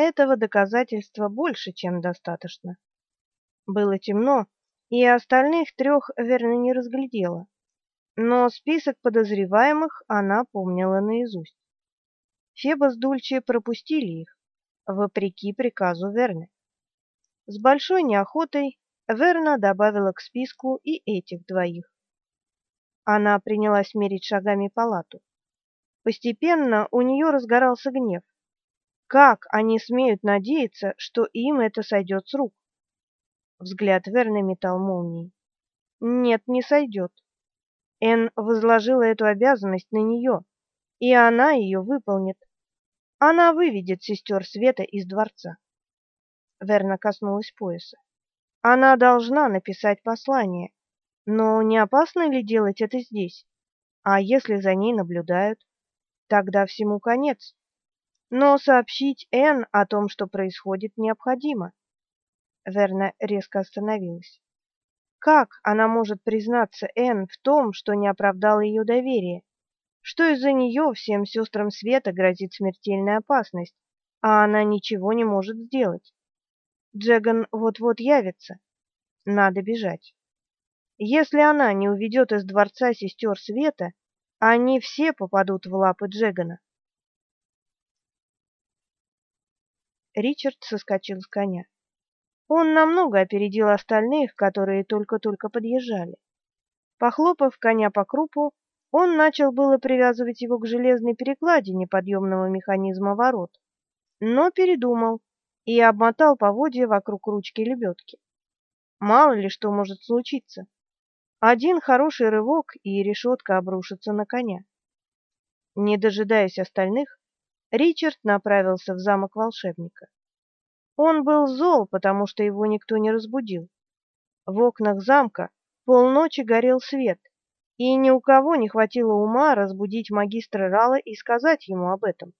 Этого доказательства больше, чем достаточно. Было темно, и остальных трех верно не разглядела. Но список подозреваемых она помнила наизусть. Феба с Дульче пропустили их, вопреки приказу Верны. С большой неохотой Верна добавила к списку и этих двоих. Она принялась мерить шагами палату. Постепенно у нее разгорался гнев. Как они смеют надеяться, что им это сойдет с рук? Взгляд Верны метал молнией. Нет, не сойдет. Эн возложила эту обязанность на нее, и она ее выполнит. Она выведет сестер Света из дворца. Верна коснулась пояса. Она должна написать послание. Но не опасно ли делать это здесь? А если за ней наблюдают? Тогда всему конец. Но сообщить Н о том, что происходит, необходимо. Верна резко остановилась. Как она может признаться Н в том, что не оправдала ее доверие? Что из-за нее всем сестрам Света грозит смертельная опасность, а она ничего не может сделать? Джеган вот-вот явится. Надо бежать. Если она не уведет из дворца сестер Света, они все попадут в лапы Джегана. Ричард соскочил с коня. Он намного опередил остальных, которые только-только подъезжали. Похлопав коня по крупу, он начал было привязывать его к железной перекладине подъемного механизма ворот, но передумал и обмотал поводья вокруг ручки лебедки. Мало ли что может случиться. Один хороший рывок, и решетка обрушится на коня. Не дожидаясь остальных, Ричард направился в замок волшебника. Он был зол, потому что его никто не разбудил. В окнах замка полночи горел свет, и ни у кого не хватило ума разбудить магистра Рала и сказать ему об этом.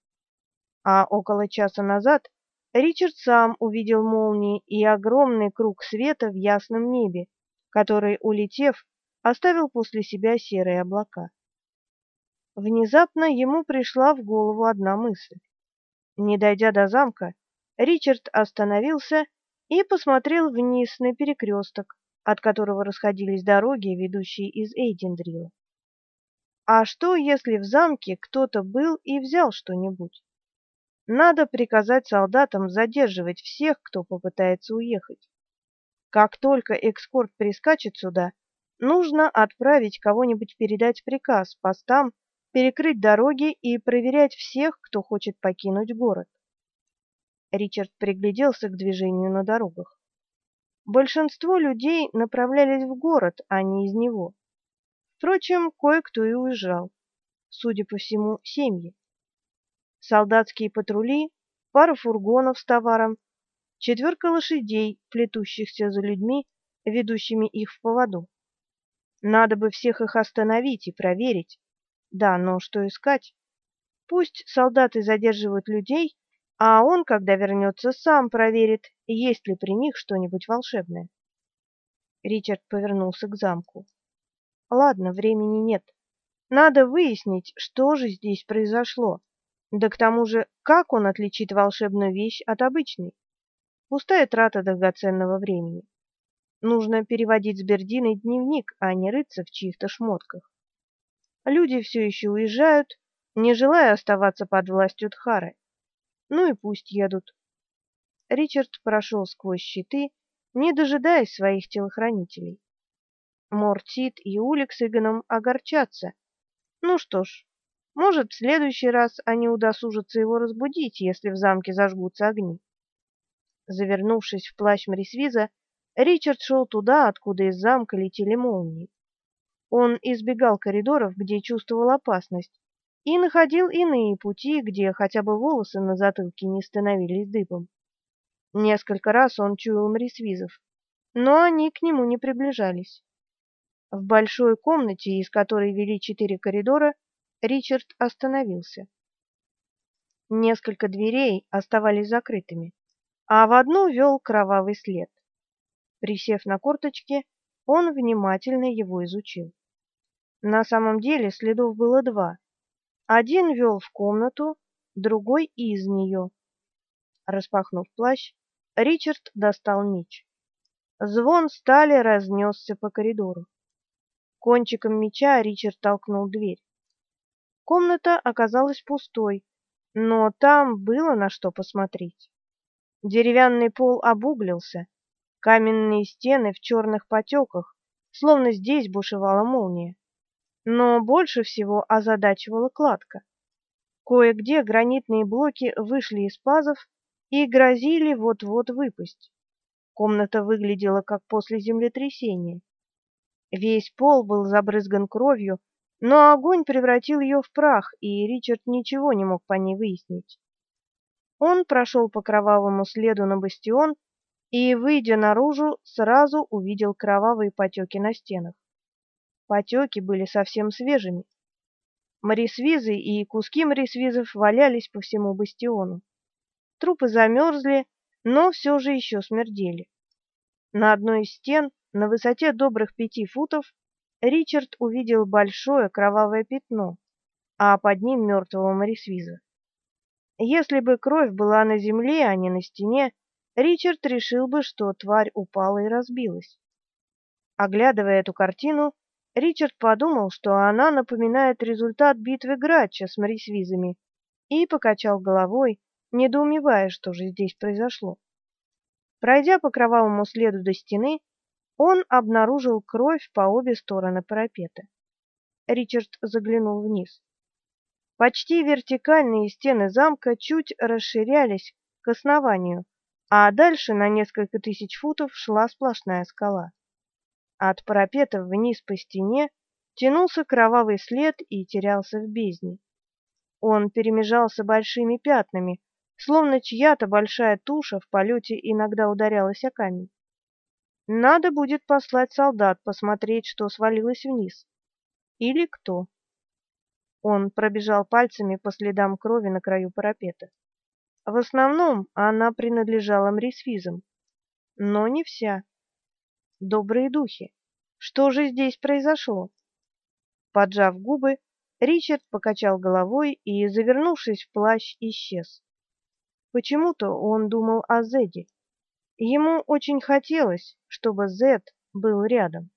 А около часа назад Ричард сам увидел молнии и огромный круг света в ясном небе, который, улетев, оставил после себя серые облака. Внезапно ему пришла в голову одна мысль. Не дойдя до замка, Ричард остановился и посмотрел вниз на перекресток, от которого расходились дороги, ведущие из Эйдендрила. А что, если в замке кто-то был и взял что-нибудь? Надо приказать солдатам задерживать всех, кто попытается уехать. Как только экскорт прискачет сюда, нужно отправить кого-нибудь передать приказ постам перекрыть дороги и проверять всех, кто хочет покинуть город. Ричард пригляделся к движению на дорогах. Большинство людей направлялись в город, а не из него. Впрочем, кое-кто и уезжал. Судя по всему, семьи. Солдатские патрули, пара фургонов с товаром, четверка лошадей, плетущихся за людьми, ведущими их в поводу. Надо бы всех их остановить и проверить. Да, но что искать? Пусть солдаты задерживают людей, а он, когда вернется, сам проверит, есть ли при них что-нибудь волшебное. Ричард повернулся к замку. Ладно, времени нет. Надо выяснить, что же здесь произошло. Да к тому же, как он отличит волшебную вещь от обычной? Пустая трата драгоценного времени. Нужно переводить с Бердиной дневник, а не рыться в чьих-то шмотках. Люди все еще уезжают, не желая оставаться под властью Тхары. Ну и пусть едут. Ричард прошел сквозь щиты, не дожидаясь своих телохранителей. Мортит и Улик с Игоном огорчатся. Ну что ж, может, в следующий раз они удосужатся его разбудить, если в замке зажгутся огни. Завернувшись в плащ Мрисвиза, Ричард шел туда, откуда из замка летели молнии. Он избегал коридоров, где чувствовал опасность, и находил иные пути, где хотя бы волосы на затылке не становились дыбом. Несколько раз он чуял мрисвизов, но они к нему не приближались. В большой комнате, из которой вели четыре коридора, Ричард остановился. Несколько дверей оставались закрытыми, а в одну вел кровавый след. Присев на корточки, он внимательно его изучил. На самом деле следов было два. Один вел в комнату, другой из нее. Распахнув плащ, Ричард достал меч. Звон стали разнесся по коридору. Кончиком меча Ричард толкнул дверь. Комната оказалась пустой, но там было на что посмотреть. Деревянный пол обуглился, каменные стены в черных потеках, словно здесь бушевала молния. Но больше всего озадачивала кладка. Кое-где гранитные блоки вышли из пазов и грозили вот-вот выпасть. Комната выглядела как после землетрясения. Весь пол был забрызган кровью, но огонь превратил ее в прах, и Ричард ничего не мог по ней выяснить. Он прошел по кровавому следу на бастион и, выйдя наружу, сразу увидел кровавые потеки на стенах. Потеки были совсем свежими. Морисвизы и куски морисвизов валялись по всему бастиону. Трупы замерзли, но все же еще смердели. На одной из стен, на высоте добрых пяти футов, Ричард увидел большое кровавое пятно, а под ним мертвого морисвиза. Если бы кровь была на земле, а не на стене, Ричард решил бы, что тварь упала и разбилась. Оглядывая эту картину, Ричард подумал, что она напоминает результат битвы Грача с морисвизами, и покачал головой, недоумевая, что же здесь произошло. Пройдя по кровавому следу до стены, он обнаружил кровь по обе стороны парапета. Ричард заглянул вниз. Почти вертикальные стены замка чуть расширялись к основанию, а дальше на несколько тысяч футов шла сплошная скала. От парапета вниз по стене тянулся кровавый след и терялся в бездне. Он перемежался большими пятнами, словно чья-то большая туша в полете иногда ударялась о камень. Надо будет послать солдат посмотреть, что свалилось вниз. Или кто. Он пробежал пальцами по следам крови на краю парапета. В основном она принадлежала мрисфизам, но не вся. Добрые духи, что же здесь произошло? Поджав губы, Ричард покачал головой и, завернувшись в плащ, исчез. Почему-то он думал о Зеде. Ему очень хотелось, чтобы Зед был рядом.